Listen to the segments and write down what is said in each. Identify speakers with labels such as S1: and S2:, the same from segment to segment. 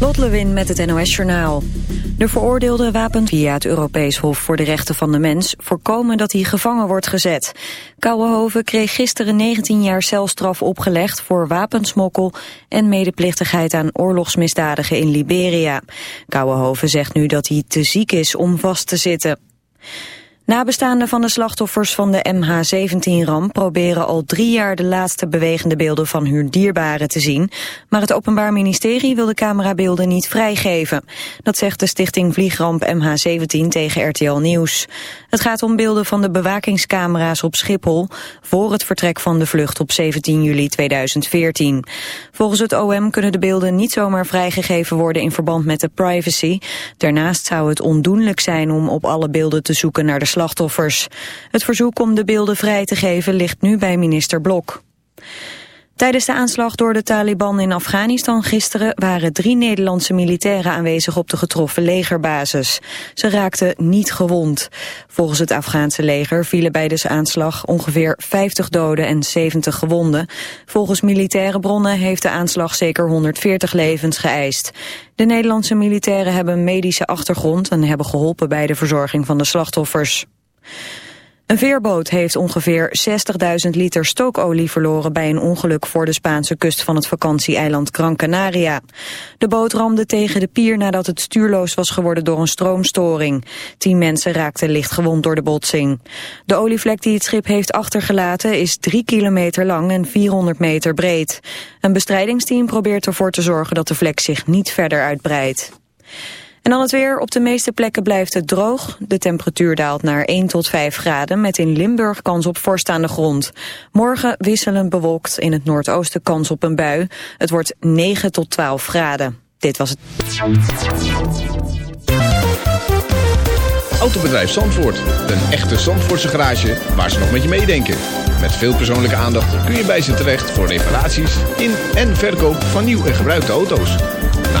S1: Lot Lewin met het NOS Journaal. De veroordeelde wapent via het Europees Hof voor de Rechten van de Mens... voorkomen dat hij gevangen wordt gezet. Kouwenhoven kreeg gisteren 19 jaar celstraf opgelegd... voor wapensmokkel en medeplichtigheid aan oorlogsmisdadigen in Liberia. Kouwenhoven zegt nu dat hij te ziek is om vast te zitten. Nabestaanden van de slachtoffers van de MH17-ramp proberen al drie jaar de laatste bewegende beelden van hun dierbaren te zien. Maar het Openbaar Ministerie wil de camerabeelden niet vrijgeven. Dat zegt de stichting Vliegramp MH17 tegen RTL Nieuws. Het gaat om beelden van de bewakingscamera's op Schiphol voor het vertrek van de vlucht op 17 juli 2014. Volgens het OM kunnen de beelden niet zomaar vrijgegeven worden in verband met de privacy. Daarnaast zou het ondoenlijk zijn om op alle beelden te zoeken naar de slachtoffers. Het verzoek om de beelden vrij te geven ligt nu bij minister Blok. Tijdens de aanslag door de Taliban in Afghanistan gisteren waren drie Nederlandse militairen aanwezig op de getroffen legerbasis. Ze raakten niet gewond. Volgens het Afghaanse leger vielen bij de aanslag ongeveer 50 doden en 70 gewonden. Volgens militaire bronnen heeft de aanslag zeker 140 levens geëist. De Nederlandse militairen hebben een medische achtergrond en hebben geholpen bij de verzorging van de slachtoffers. Een veerboot heeft ongeveer 60.000 liter stookolie verloren bij een ongeluk voor de Spaanse kust van het vakantieeiland Gran Canaria. De boot ramde tegen de pier nadat het stuurloos was geworden door een stroomstoring. Tien mensen raakten licht gewond door de botsing. De olievlek die het schip heeft achtergelaten is 3 kilometer lang en 400 meter breed. Een bestrijdingsteam probeert ervoor te zorgen dat de vlek zich niet verder uitbreidt. En dan het weer. Op de meeste plekken blijft het droog. De temperatuur daalt naar 1 tot 5 graden... met in Limburg kans op vorst aan de grond. Morgen wisselend bewolkt. In het noordoosten kans op een bui. Het wordt 9 tot 12 graden. Dit was het.
S2: Autobedrijf Zandvoort. Een echte Zandvoortse garage waar ze nog met je meedenken. Met veel persoonlijke aandacht kun je bij ze terecht... voor reparaties in en verkoop van nieuw en gebruikte auto's.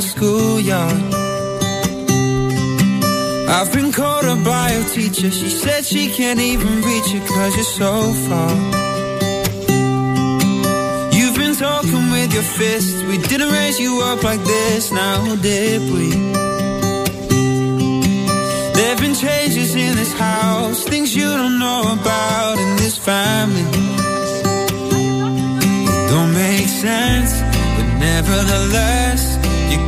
S3: The schoolyard. I've been called by your teacher. She said she can't even reach you cause you're so far. You've been talking with your fists. We didn't raise you up like this, now did we? There've been changes in this house, things you don't know about in this family don't make sense, but nevertheless,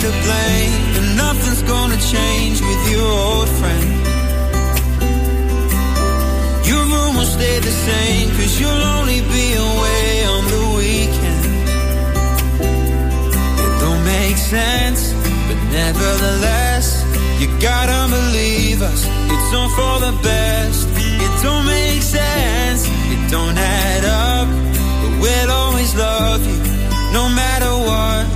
S3: To blame, and nothing's gonna change with your old friend. Your room will stay the same, cause you'll only be away on the weekend. It don't make sense, but nevertheless, you gotta believe us. It's all for the best. It don't make sense. It don't add up. But we'll always love you, no matter what.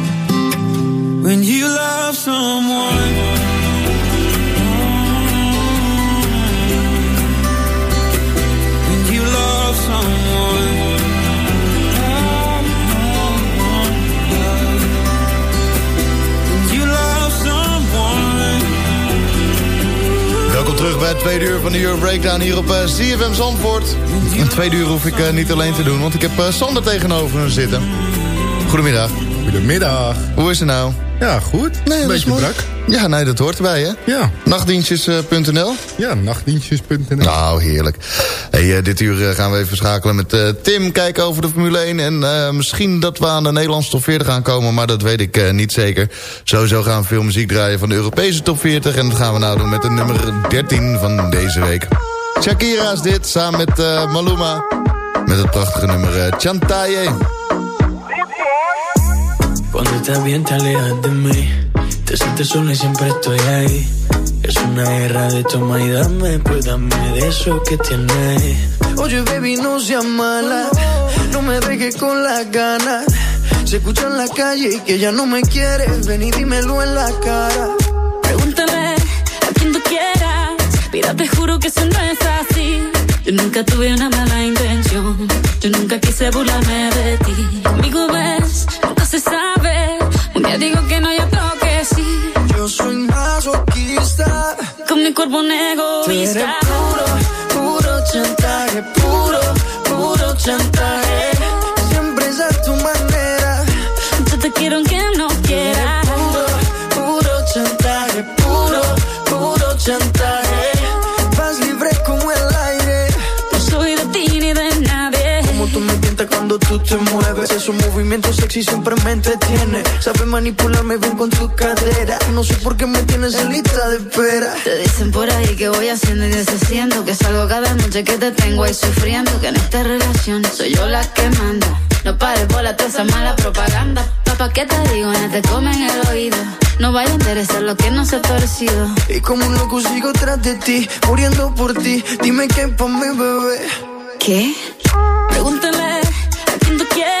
S3: when you love someone. When you love someone. When you love someone.
S4: Welkom terug bij het tweede uur van de Euro Breakdown hier op eh, CFM Zandvoort. Het tweede uur hoef ik eh, niet alleen te doen, want ik heb eh, Sander tegenover me zitten. Goedemiddag.
S5: Goedemiddag.
S4: Hoe is het nou?
S5: Ja, goed.
S4: Nee,
S5: Een beetje brak.
S4: Ja, nee, dat hoort erbij, hè?
S5: Ja,
S4: Nachtdienstjes.nl
S5: ja nachtdienstjes.nl.
S4: Nou, heerlijk. Hey, eh, dit uur eh, gaan we even schakelen met eh, Tim. Kijken over de Formule 1. En eh, misschien dat we aan de Nederlandse top 40 gaan komen. Maar dat weet ik eh, niet zeker. Sowieso gaan we veel muziek draaien van de Europese top 40. En dat gaan we nou doen met de nummer 13 van deze week. Shakira is dit, samen met eh, Maluma. Met het prachtige nummer eh, Chantaye.
S6: Cuando estás bien te alejas de mí Te sientes sola y siempre estoy ahí Es una guerra de toma y dame Pues dame de eso que tienes
S7: Oye, baby, no seas mala. No me dejes con las ganas. Se escucha en la calle y que ya no me quieres. Ven y dímelo en la cara.
S8: Pregúntale a quien tú quieras. Mira, te juro que eso no es así. Yo nunca tuve una mala intención. Yo nunca quise burlarme de ti. Mi cuerpo un
S7: Tú eres
S8: egoísta.
S7: puro, puro chantaje. Puro, puro chantaje. Mueves. Esos movimientos sexy siempre me entretiene. Sabes manipularme bien con tu cadera. No sé por qué me tienes en lista de espera.
S8: Te dicen por ahí que voy haciendo y deshaciendo Que salgo cada noche que te tengo ahí sufriendo Que en esta relación soy yo la que manda No pares bola toda esa mala propaganda Papá, ¿qué te digo? No te comen el oído No vaya a interesar lo que no se ha torcido
S7: Y como un loco sigo tras de ti, muriendo por ti. Dime qué pa' mi bebé.
S8: ¿Qué? Pregúntale a quien tú quieras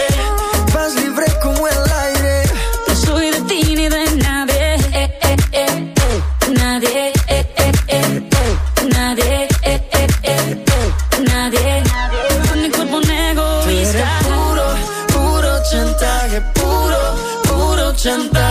S9: 80.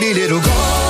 S3: pretty little girl.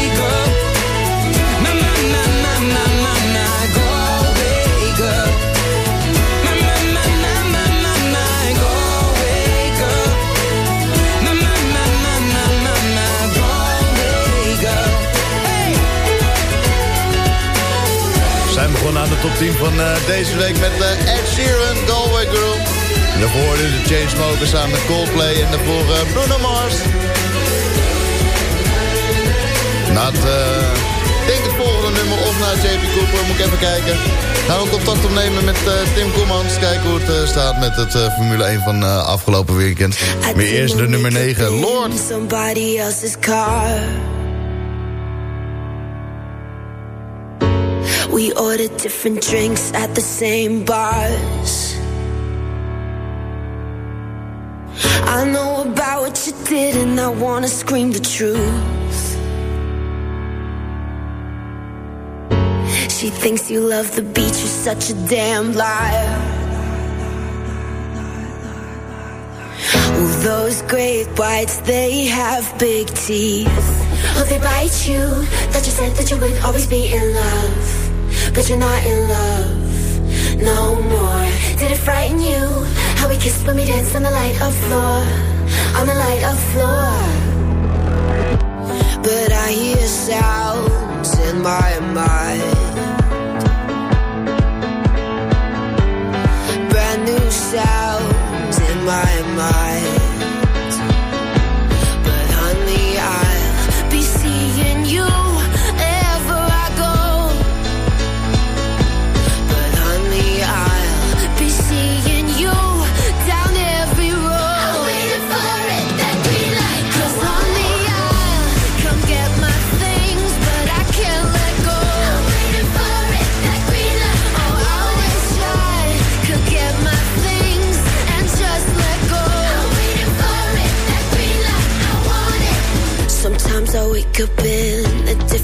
S4: aan de top 10 van eh, deze week met eh, Ed Sheeran, Galway Girl. En daarvoor de Chainsmokers samen met Coldplay en daarvoor eh, Bruno Mars. Na het, denk het volgende nummer of naar JP Cooper, moet ik even kijken. Gaan we contact opnemen met Tim Kommans. Kijken hoe het staat met het Formule 1 van afgelopen weekend. Maar eerst de nummer 9, Lord.
S10: We ordered different drinks at the same bars. I know about what you did, and I wanna scream the truth. She thinks you love the beach, you're such a damn liar. Those great whites, they have big teeth. Oh, they bite you. That you said that you would always be in love. But you're not in love no more. Did it frighten you? How we kissed when we danced on the light of floor. On the light of floor. But I hear sounds in my mind. Brand new sounds in my mind.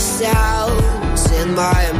S10: But I hear sounds in my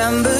S11: December.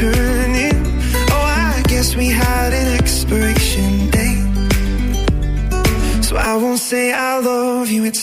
S12: turning. Oh, I guess we had an expiration date. So I won't say I love you. It's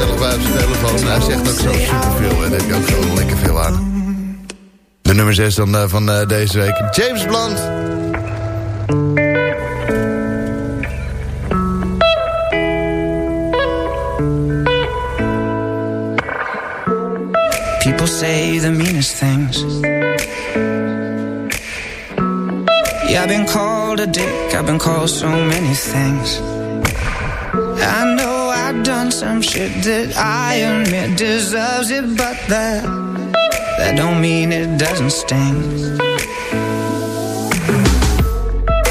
S4: gezellig bij op zijn telefoon. Hij zegt ook zo superveel. En heb je ook zo lekker veel aan. De nummer 6 dan eh, van eh, deze week. James Blunt.
S11: People say the meanest things. Yeah, I've been called a dick, I've been called so many things. I know done some shit that I admit deserves it, but that that don't mean it doesn't sting.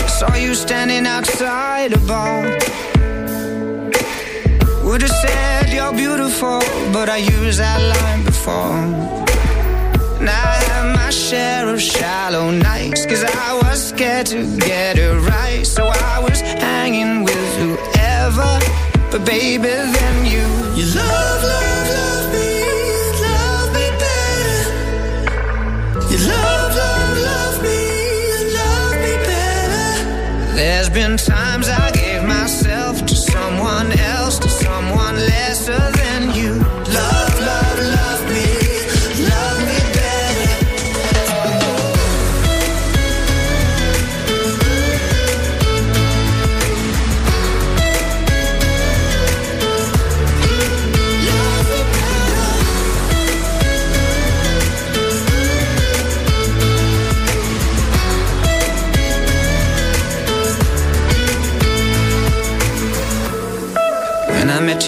S11: Saw you standing outside a bar. Would have said you're beautiful, but I used that line before. And I had my share of shallow nights, cause I was scared to get it right. So I was hanging with whoever, but baby, then you. You love, love, love me, love me better. You love, love, love me, love me better. There's been times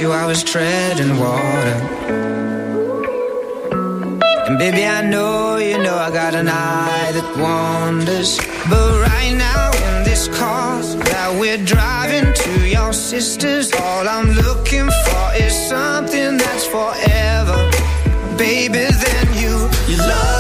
S11: you, I was treading water. And baby, I know you know I got an eye that wanders. But right now, in this car that we're driving to your sister's, all I'm looking for is something that's forever. Baby, then you, you love, love,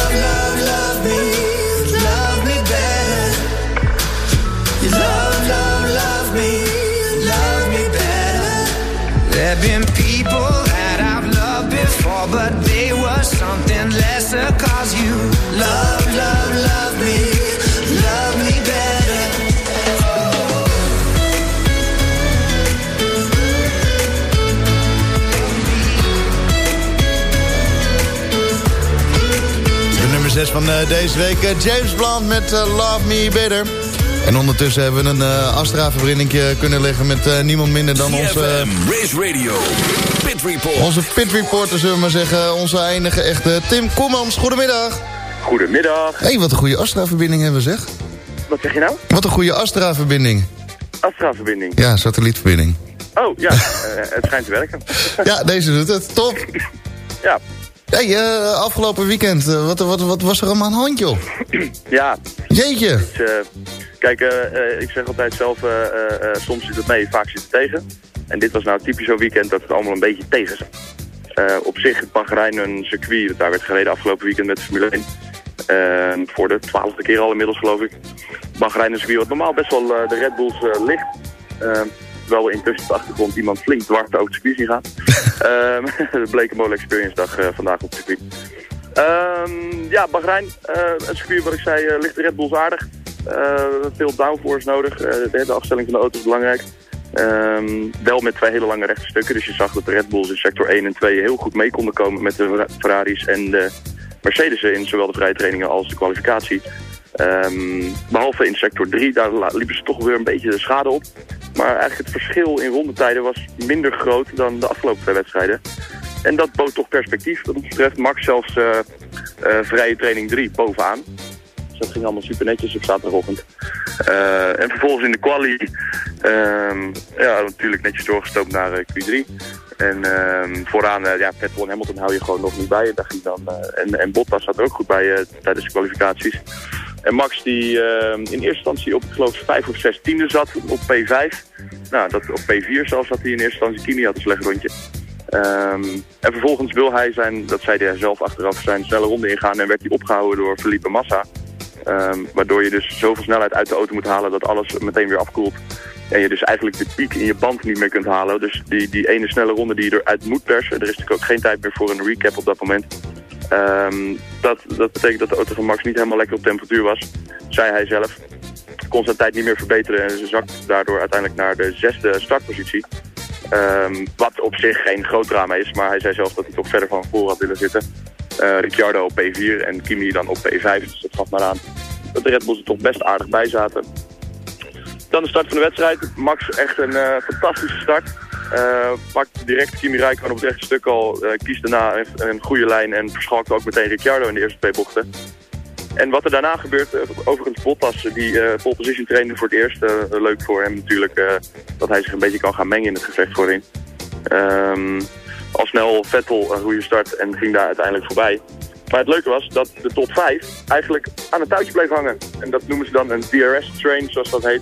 S11: but they were something lesser. Cause you love, love, love me, love me better.
S4: De nummer 6 van eh, deze week. eh, James Blunt met eh, Love Me Better. En ondertussen hebben we een uh, Astra-verbinding kunnen leggen met eh, niemand minder dan onze...
S13: CFM, Race Radio, Pit Report.
S4: Onze pit reporter, zullen we maar zeggen. Onze enige echte Tim Kommans. Goedemiddag.
S14: Goedemiddag.
S4: Hé, hey, wat een goede Astra-verbinding hebben we, zeg.
S14: Wat zeg je nou?
S4: Wat een goede Astra-verbinding.
S14: Astra-verbinding.
S4: Ja, satellietverbinding.
S14: Oh, ja. eh, het schijnt te werken.
S4: Ja, deze doet het. Top.
S14: Ja.
S4: Hey, eh, afgelopen weekend, eh, wat, wat, wat was er allemaal aan de hand, joh?
S14: Ja.
S4: Jeetje.
S14: Dus, eh, kijk, ik zeg altijd zelf, soms zit het mee, vaak zit het tegen. En dit was nou typisch zo'n weekend dat het allemaal een beetje tegen zat. Op zich, het Bahrein, een circuit, dat daar werd gereden afgelopen weekend met de Formule 1. Eh, voor de twaalfde keer al inmiddels, geloof ik. Bahrein, een circuit wat normaal best wel de Red Bulls eh, ligt. Eh, terwijl we intussen op de achtergrond iemand flink dwars over het circuit zien gaan. Het bleek een mooie experience dag eh, vandaag op het circuit. Ehm, ja, Bahrein, eh, een circuit wat ik zei, eh, ligt de Red Bulls aardig. Veel downforce nodig. De hele afstelling van de auto is belangrijk. Ehm, wel met twee hele lange rechte stukken. Dus je zag dat de Red Bulls in sector 1 en 2 heel goed mee konden komen met de Ferra- Ferraris en de Mercedes in zowel de vrije trainingen als de kwalificatie. Ehm, behalve in sector 3, daar liepen ze toch weer een beetje de schade op. Maar eigenlijk het verschil in rondetijden was minder groot dan de afgelopen twee wedstrijden. En dat bood toch perspectief. Wat ons betreft Max zelfs eh, eh, vrije training 3 bovenaan. Dus dat ging allemaal super netjes op zaterdagochtend. Eh, en vervolgens in de quali, ehm, ja, natuurlijk netjes doorgestoopt naar eh, Q3. En ehm, vooraan, ja, en Hamilton hou je gewoon nog niet bij. Daar ging dan, en, en Bottas zat ook goed bij tijdens de kwalificaties. En Max die ehm, in eerste instantie op, ik geloof, 5 of 6 tiende zat op P5. Nou, dat, op P4 zelfs zat hij in eerste instantie tiende, had een slecht rondje. Ehm, en vervolgens wil hij zijn, dat zei hij zelf achteraf, zijn snelle ronde ingaan en werd hij opgehouden door Felipe Massa. Ehm, waardoor je dus zoveel snelheid uit de auto moet halen dat alles meteen weer afkoelt. En je dus eigenlijk de piek in je band niet meer kunt halen. Dus die, die ene snelle ronde die je eruit moet persen. Er is natuurlijk ook geen tijd meer voor een recap op dat moment. Ehm, dat, dat betekent dat de auto van Max niet helemaal lekker op temperatuur was. Zei hij zelf. Kon zijn tijd niet meer verbeteren en ze zakt daardoor uiteindelijk naar de zesde startpositie. Ehm, wat op zich geen groot drama is, maar hij zei zelf dat hij toch verder van voor had willen zitten. Eh, Ricciardo op P4 en Kimi dan op P5, dus dat gaf maar aan dat de Red Bulls er toch best aardig bij zaten. Dan de start van de wedstrijd. Max echt een eh, fantastische start. Eh, pakt direct Kimi Räikkönen op het rechte stuk al. eh, kiest daarna een, een goede lijn en verschalkt ook meteen Ricciardo in de eerste twee bochten. En wat er daarna gebeurt, eh, overigens Bottas, die eh pole position trainde voor het eerst. eh, leuk voor hem natuurlijk eh, dat hij zich een beetje kan gaan mengen in het gevecht voorin. Ehm, al snel Vettel een goede start en ging daar uiteindelijk voorbij. Maar het leuke was dat de top 5 eigenlijk aan het touwtje bleef hangen. En dat noemen ze dan een DRS-train, zoals dat heet.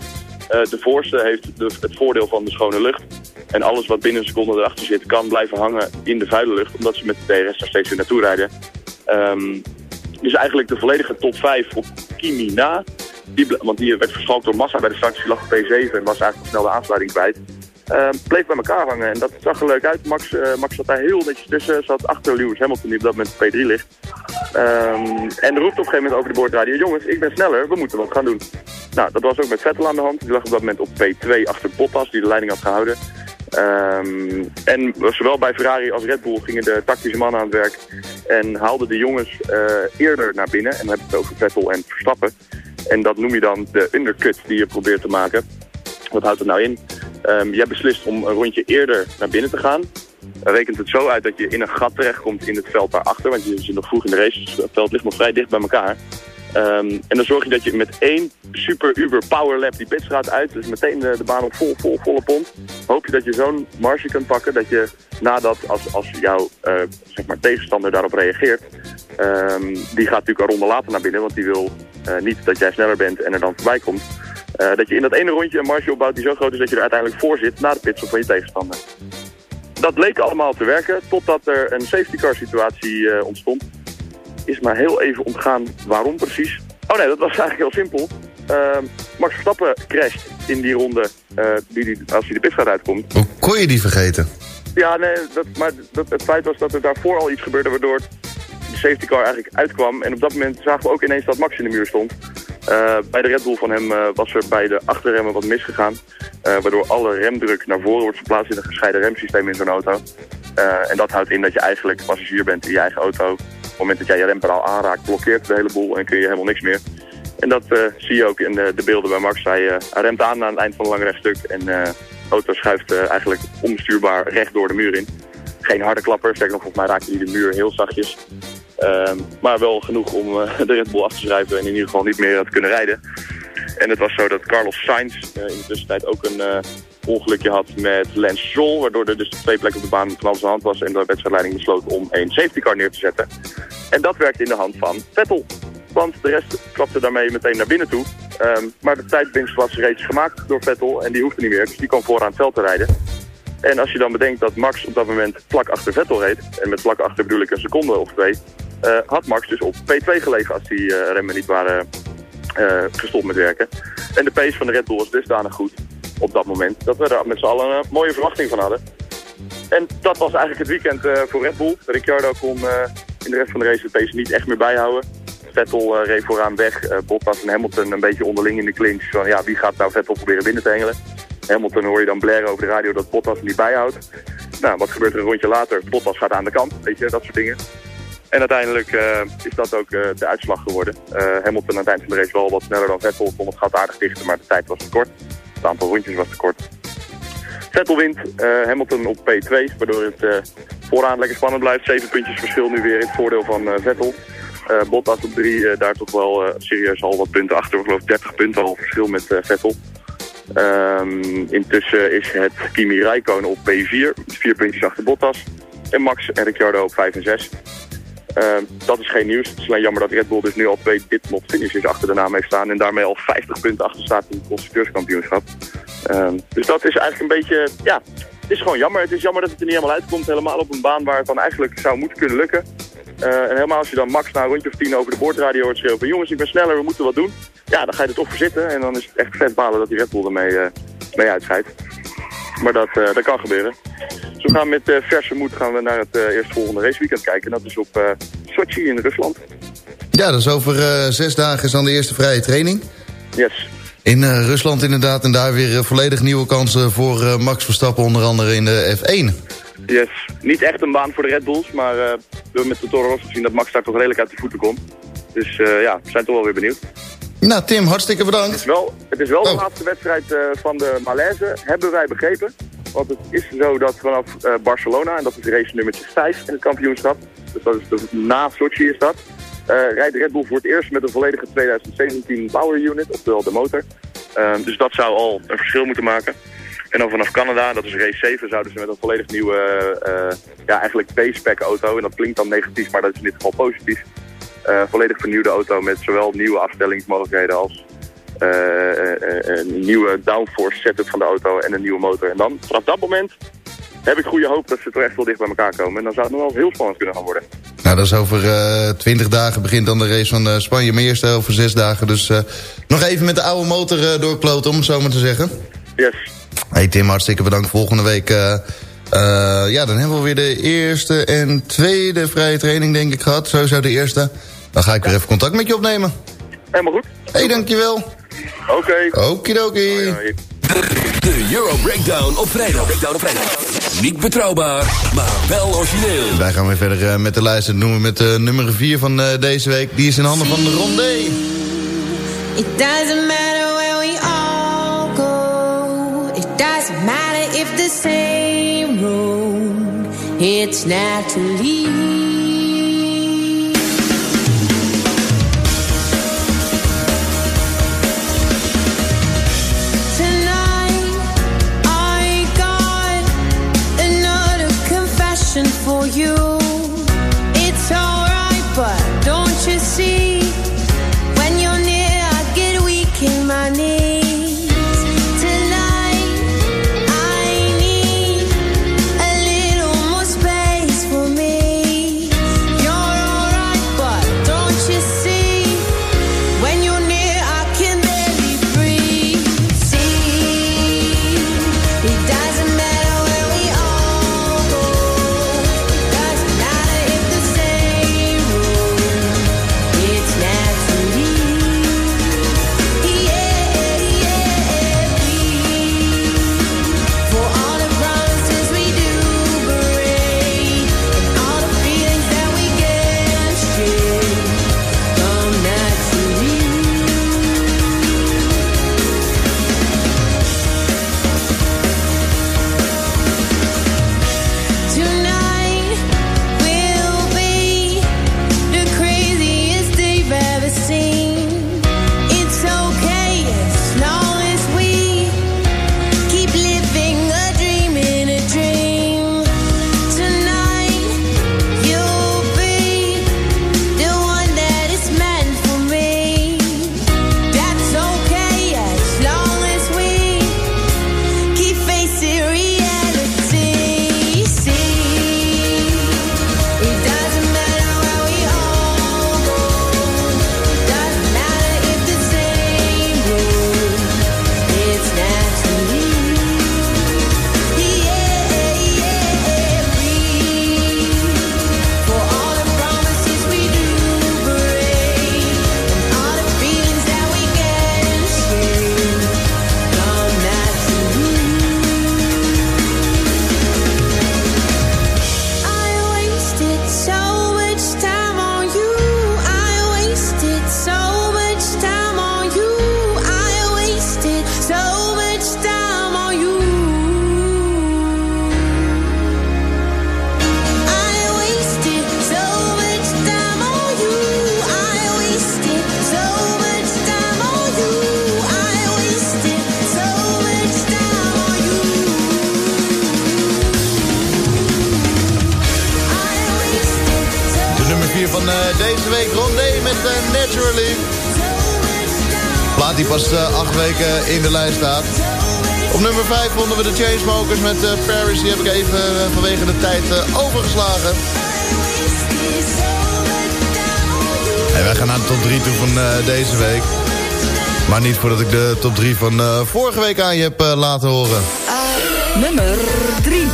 S14: Eh, de voorste heeft de, het voordeel van de schone lucht. En alles wat binnen een seconde erachter zit, kan blijven hangen in de vuile lucht. Omdat ze met de DRS daar steeds weer naartoe rijden. Ehm, dus eigenlijk de volledige top 5 op Kimi na. Die, want die werd verschalkt door Massa bij de start. Die lag op P7 en was eigenlijk snel de aansluiting kwijt. Ehm, bleef bij elkaar hangen en dat zag er leuk uit. Max, eh, Max zat daar heel netjes tussen. Zat achter Lewis Hamilton die op dat moment op P3 ligt. Ehm, en roept op een gegeven moment over de boordradio. Jongens, ik ben sneller, we moeten wat gaan doen. Nou, dat was ook met Vettel aan de hand. Die lag op dat moment op P2 achter Bottas, die de leiding had gehouden. Ehm, en zowel bij Ferrari als Red Bull gingen de tactische mannen aan het werk. En haalden de jongens eh, eerder naar binnen. En dan heb ik het over Vettel en Verstappen. En dat noem je dan de undercut die je probeert te maken. Wat houdt het nou in? Ehm jij beslist om een rondje eerder naar binnen te gaan. Rekent het zo uit dat je in een gat terechtkomt in het veld daarachter. Want je zit nog vroeg in de race, dus het veld ligt nog vrij dicht bij elkaar. Ehm, en dan zorg je dat je met één super uber power lap die pitstraat uit, dus meteen de, de baan op vol, vol, volle pond, hoop je dat je zo'n marge kunt pakken dat je nadat, als, als jouw eh, zeg maar tegenstander daarop reageert, ehm, die gaat natuurlijk een ronde later naar binnen, want die wil eh, niet dat jij sneller bent en er dan voorbij komt. Eh, dat je in dat ene rondje een marge opbouwt die zo groot is dat je er uiteindelijk voor zit na de pitstop van je tegenstander. Dat leek allemaal te werken, totdat er een safety car situatie eh, ontstond. Is maar heel even ontgaan waarom precies. Oh nee, dat was eigenlijk heel simpel. Ehm, Max Verstappen crasht in die ronde eh, die, die, als hij de pitstraat uitkomt.
S4: Hoe kon je die vergeten?
S14: Ja, nee, dat, maar dat, het feit was dat er daarvoor al iets gebeurde waardoor de safety car eigenlijk uitkwam. En op dat moment zagen we ook ineens dat Max in de muur stond. Eh, bij de Red Bull van hem eh, was er bij de achterremmen wat misgegaan. eh, waardoor alle remdruk naar voren wordt verplaatst in een gescheiden remsysteem in zo'n auto. En dat houdt in dat je eigenlijk passagier bent in je eigen auto. Op het moment dat jij je rempedaal aanraakt, blokkeert de hele boel en kun je helemaal niks meer. En dat zie je ook in de, de beelden bij Max. Hij, remt aan aan het eind van een lang rechtstuk en de auto schuift eigenlijk onbestuurbaar recht door de muur in. Geen harde klapper, sterker nog, volgens mij raakte hij de muur heel zachtjes. Ehm, maar wel genoeg om eh, de Red Bull af te schrijven en in ieder geval niet meer te kunnen rijden. En het was zo dat Carlos Sainz eh, in de tussentijd ook een eh, ongelukje had met Lance Stroll. Waardoor er dus twee plekken op de baan van de hand was. En de wedstrijdleiding besloot om een safety car neer te zetten. En dat werkte in de hand van Vettel. Want de rest klapte daarmee meteen naar binnen toe. Ehm, maar de tijdwinst was reeds gemaakt door Vettel en die hoefde niet meer. Dus die kwam vooraan het veld te rijden. En als je dan bedenkt dat Max op dat moment vlak achter Vettel reed, en met vlak achter bedoel ik een seconde of twee, had Max dus op P2 gelegen als die eh, remmen niet waren eh, gestopt met werken. En de pace van de Red Bull was dusdanig goed op dat moment, dat we er met z'n allen een mooie verwachting van hadden. En dat was eigenlijk het weekend eh, voor Red Bull. Ricciardo kon eh, in de rest van de race de pace niet echt meer bijhouden. Vettel eh, reed vooraan weg, eh, Bottas en Hamilton een beetje onderling in de clinch. Van ja, wie gaat nou Vettel proberen binnen te hengelen? Hamilton hoor je dan blaren over de radio dat Bottas niet bijhoudt. Nou, wat gebeurt er een rondje later? Bottas gaat aan de kant, weet je, dat soort dingen. En uiteindelijk eh, is dat ook eh, de uitslag geworden. Eh, Hamilton aan het eind van de race wel wat sneller dan Vettel. Kon het gat aardig dichten, maar de tijd was te kort. Het aantal rondjes was te kort. Vettel wint, Hamilton op P2, waardoor het vooraan lekker spannend blijft. Zeven puntjes verschil nu weer in het voordeel van Vettel. Eh, Bottas op drie, eh, daar toch wel eh, serieus al wat punten achter. Ik geloof 30 punten al verschil met Vettel. Ehm, intussen is het Kimi Räikkönen op P4, vier puntjes achter Bottas. En Max en Ricciardo op 5 en 6. Ehm, dat is geen nieuws. Het is alleen jammer dat Red Bull dus nu al twee ditmod finishes achter de naam heeft staan. En daarmee al 50 punten achter staat in het constructeurskampioenschap. Ehm, dus dat is eigenlijk een beetje, ja, het is gewoon jammer. Het is jammer dat het er niet helemaal uitkomt. Helemaal op een baan waar het dan eigenlijk zou moeten kunnen lukken. Eh, en helemaal als je dan Max na een rondje of tien over de boordradio hoort schreeuwen van jongens, ik ben sneller, we moeten wat doen. Ja, dan ga je er toch voor zitten. En dan is het echt vet balen dat die Red Bull ermee eh, uitscheidt. Maar dat, eh, dat kan gebeuren. Dus we gaan met eh, verse moed gaan we naar het eh, eerstvolgende raceweekend kijken. En dat is op Sochi in Rusland.
S4: Ja, dus over eh, zes dagen is dan de eerste vrije training.
S14: Yes.
S4: In Rusland inderdaad. En daar weer volledig nieuwe kansen voor Max Verstappen. Onder andere in de F1.
S14: Yes. Niet echt een baan voor de Red Bulls, maar we hebben met de Toro Rosso gezien dat Max daar toch redelijk uit de voeten komt. Dus ja, we zijn toch wel weer benieuwd.
S4: Nou Tim, hartstikke
S14: Het
S4: bedankt.
S14: is wel, het is wel de laatste wedstrijd eh, van de Malaise, hebben wij begrepen. Want het is zo dat vanaf eh, Barcelona, en dat is race nummertje 5 in het kampioenschap, dus dat is de, na Sochi is dat, eh, rijdt Red Bull voor het eerst met een volledige 2017 Power Unit, oftewel de motor. Ehm, dus dat zou al een verschil moeten maken. En dan vanaf Canada, dat is race 7, zouden ze met een volledig nieuwe, ja eigenlijk base-pack auto, en dat klinkt dan negatief, maar dat is in dit geval positief, volledig vernieuwde auto met zowel nieuwe afstellingsmogelijkheden als eh, eh, eh, een nieuwe downforce setup van de auto en een nieuwe motor. En dan, vanaf dat moment, heb ik goede hoop dat ze toch echt wel dicht bij elkaar komen. En dan zou het nog wel heel spannend kunnen gaan worden.
S4: Nou, dat is over eh 20 dagen begint dan de race van eh, Spanje. Maar eerst over zes dagen. Dus eh, nog even met de oude motor eh, doorkloten, om het zo maar te zeggen.
S14: Yes.
S4: Hey Tim, hartstikke bedankt. Volgende week... eh, eh, ja, dan hebben we weer de eerste en tweede vrije training, denk ik, gehad. Sowieso de eerste. Dan ga ik weer even contact met je opnemen.
S14: Helemaal goed.
S4: Hé, hey, dankjewel.
S14: Oké.
S4: Okidoki.
S13: De Euro Breakdown op vrijdag. Breakdown op vrijdag. Niet betrouwbaar, maar wel origineel.
S4: Wij gaan weer verder eh, met de lijst. Dat doen we met uh, nummer 4 van uh, deze week. Die is in handen van Rondé.
S10: It doesn't matter where we all go. It doesn't matter if the same road. It's naturally. You. So
S4: pas uh, acht weken in de lijst staat. Op nummer 5 vonden we de Chainsmokers met eh, Paris. Die heb ik even eh, vanwege de tijd eh, overgeslagen. En wij gaan naar de top 3 toe van eh, deze week. Maar niet voordat ik de top 3 van eh, vorige week aan je heb eh, laten horen.
S1: Nummer 3.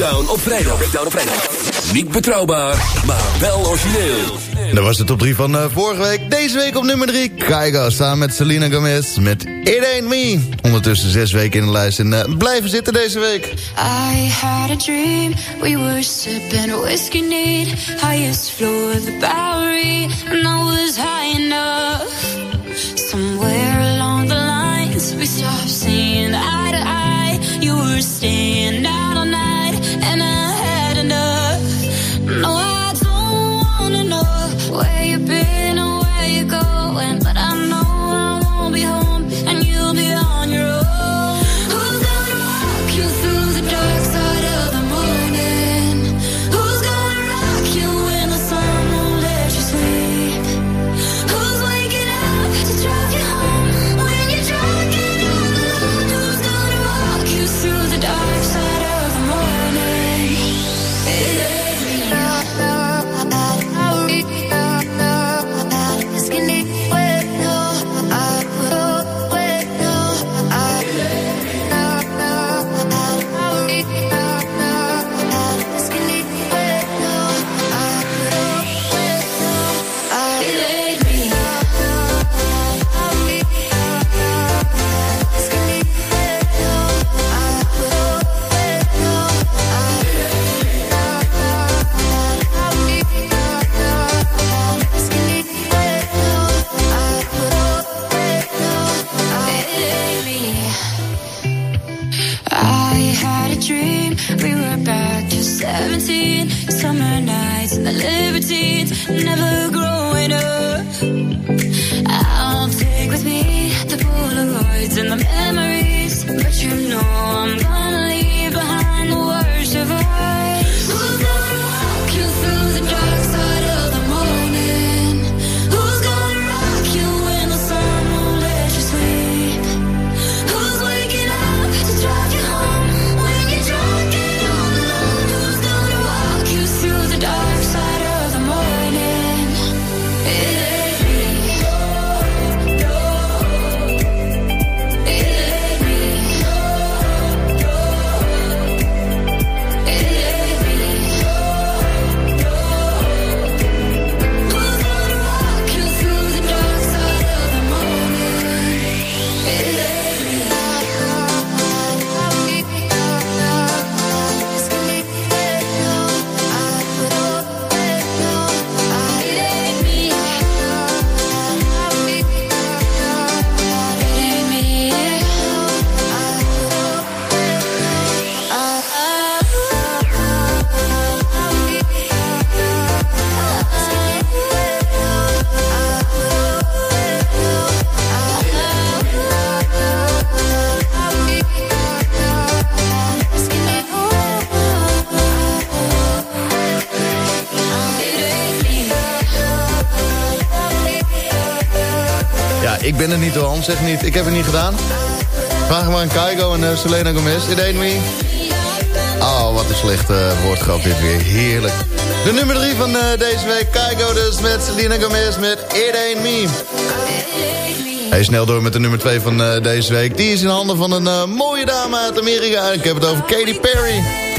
S13: Breakdown op vrijdag. Breakdown op vrijdag. Niet betrouwbaar, maar wel origineel.
S4: Dat was de top 3 van eh, vorige week. Deze week op nummer 3. Kaigo samen met Selena Gomez met It Ain't Me. Ondertussen zes weken in de lijst en eh, blijven zitten deze week.
S8: I had a dream, we were sipping whiskey neat, highest floor of the Bowery, and I was high enough.
S4: zeg niet, ik heb het niet gedaan. Vraag maar aan Kaigo en eh, Selena Gomez. It ain't me. Oh, wat een slechte eh, woordgrap dit weer. Heerlijk. De nummer 3 van eh, deze week. Kaigo dus met Selena Gomez met It Ain't Me.
S8: Hey, snel door met de nummer 2 van deze week. Die is in handen van een mooie dame uit Amerika. Ik heb het over Katy Perry.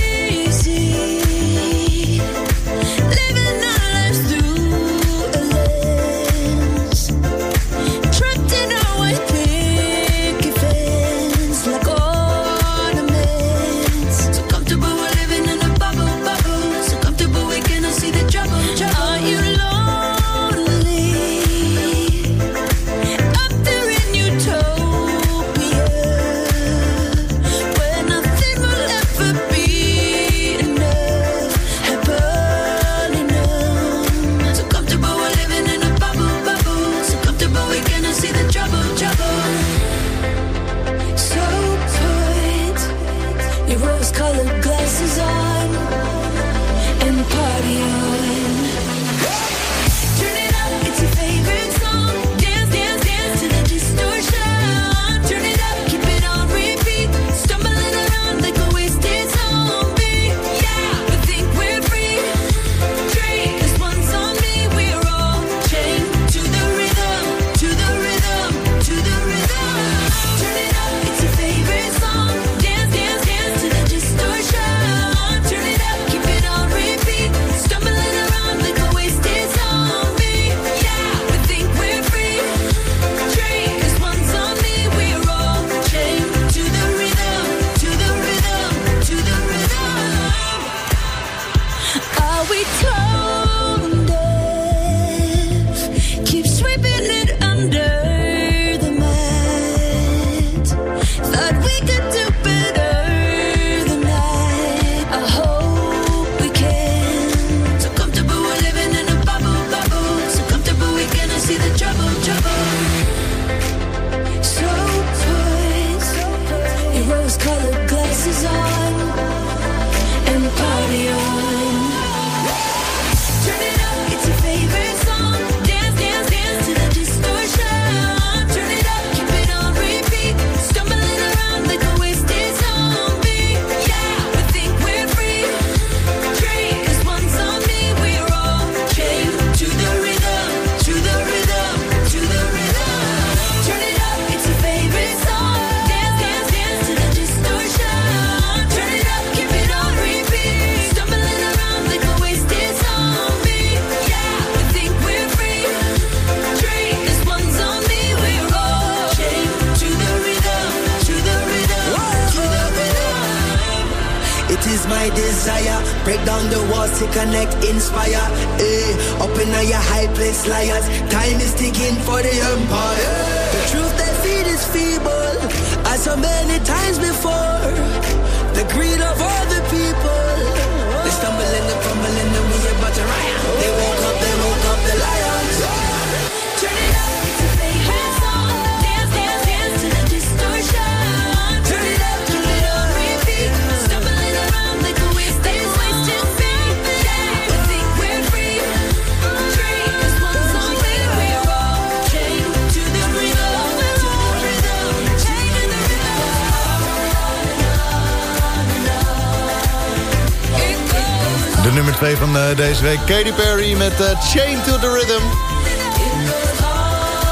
S8: deze Katy Perry met eh, Chain to the Rhythm.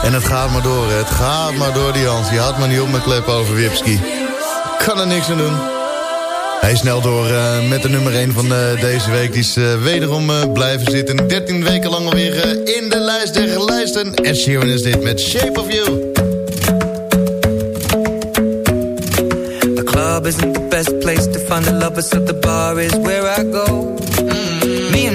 S8: En het gaat maar door, het gaat maar door die Hans. Die had maar niet op mijn klep over Wipski. Kan er niks aan doen. Hij is snel door eh, met de nummer 1 van eh, deze week. Die is wederom blijven zitten. 13 weken lang alweer in de lijst der lijsten. En Sheeran is dit met Shape of You.
S11: The club isn't the best place to find the lovers, so the bar is where I go.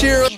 S13: this year.